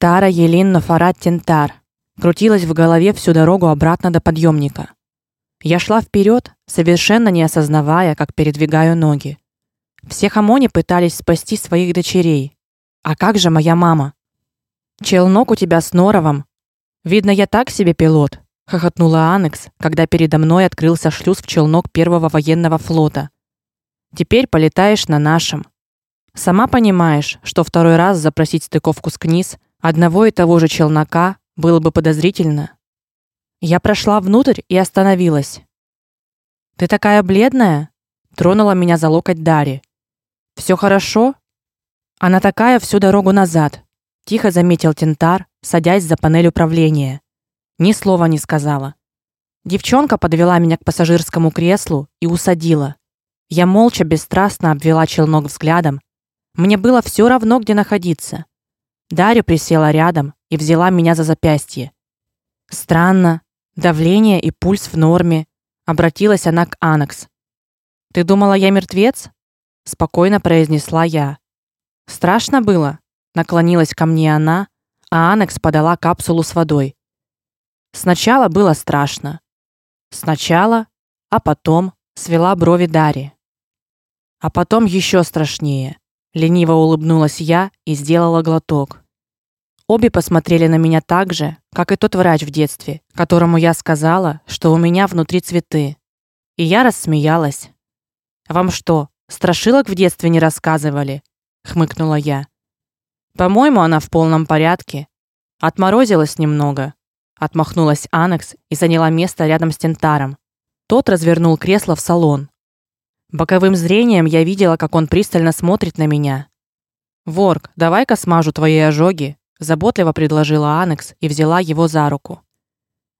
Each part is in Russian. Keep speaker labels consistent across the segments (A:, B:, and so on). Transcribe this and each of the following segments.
A: Ктара Елин Нафарат Тентар крутилась в голове всю дорогу обратно до подъемника. Я шла вперед, совершенно не осознавая, как передвигаю ноги. Все хамони пытались спасти своих дочерей. А как же моя мама? Челнок у тебя с норовом. Видно, я так себе пилот, хохотнула Анекс, когда передо мной открылся шлюз в челнок первого военного флота. Теперь полетаешь на нашем. Сама понимаешь, что второй раз запросить стыковку с Книс одного и того же челнока было бы подозрительно. Я прошла внутрь и остановилась. Ты такая бледная, тронула меня за локоть Дари. Все хорошо? Она такая всю дорогу назад, тихо заметил Тентар, садясь за панель управления. Ни слова не сказала. Девчонка подвела меня к пассажирскому креслу и усадила. Я молча бесстрастно обвела челнок взглядом. Мне было все равно, где находиться. Дарья присела рядом и взяла меня за запястье. Странно, давление и пульс в норме, обратилась она к Анакс. Ты думала, я мертвец? спокойно произнесла я. Страшно было, наклонилась ко мне она, а Анакс подала капсулу с водой. Сначала было страшно. Сначала, а потом свела брови Дари. А потом еще страшнее. Лениво улыбнулась я и сделала глоток. Обе посмотрели на меня так же, как и тот врач в детстве, которому я сказала, что у меня внутри цветы. И я рассмеялась. Вам что, страшилок в детстве не рассказывали? хмыкнула я. По-моему, она в полном порядке. Отморозилась немного, отмахнулась Анекс и заняла место рядом с Тентаром. Тот развернул кресло в салон. Боковым зрением я видела, как он пристально смотрит на меня. Ворк, давай-ка смажу твои ожоги, заботливо предложила Анекс и взяла его за руку.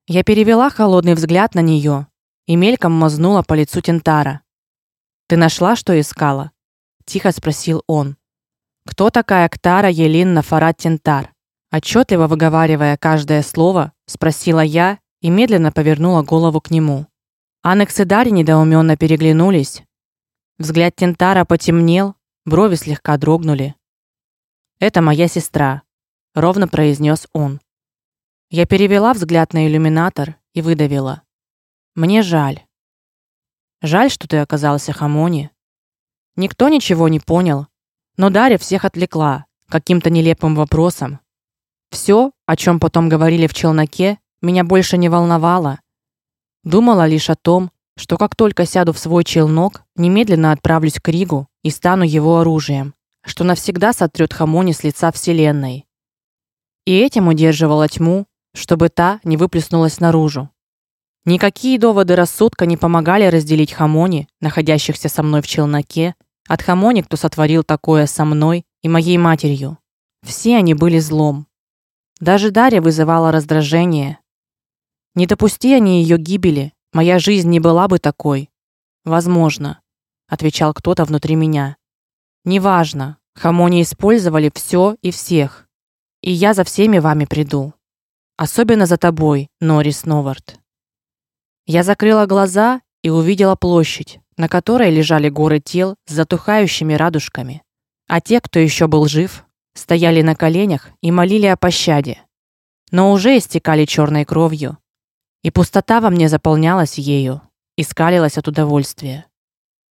A: Я перевела холодный взгляд на нее и мельком мазнула по лицу Тентара. Ты нашла, что искала? тихо спросил он. Кто такая Ктара Елин Нафарат Тентар? Отчетливо выговаривая каждое слово, спросила я и медленно повернула голову к нему. Анекс и Дарья недоуменно переглянулись. Взгляд Тентара потемнел, брови слегка дрогнули. Это моя сестра, ровно произнес он. Я перевела взгляд на иллюминатор и выдавила: Мне жаль. Жаль, что ты оказался Хамони. Никто ничего не понял, но Дарья всех отвлекла каким-то нелепым вопросом. Все, о чем потом говорили в челноке, меня больше не волновало. Думала лишь о том, что как только сяду в свой челнок, немедленно отправлюсь к Ригу и стану его оружием, что навсегда сотрет Хамони с лица вселенной и этим удерживала тьму, чтобы та не выплеснулась наружу. Никакие доводы рассудка не помогали разделить Хамони, находящихся со мной в челноке, от Хамони, кто сотворил такое со мной и моей матерью. Все они были злом. Даже Дарья вызывала раздражение. Не допусти они ее гибели, моя жизнь не была бы такой. Возможно, отвечал кто-то внутри меня. Неважно. Хамони использовали все и всех. И я за всеми вами приду. Особенно за тобой, Норрис Новард. Я закрыла глаза и увидела площадь, на которой лежали горы тел с затухающими радужками. А те, кто еще был жив, стояли на коленях и молили о пощаде. Но уже истекали черной кровью, и пустота во мне заполнялась ею и скалилась от удовольствия.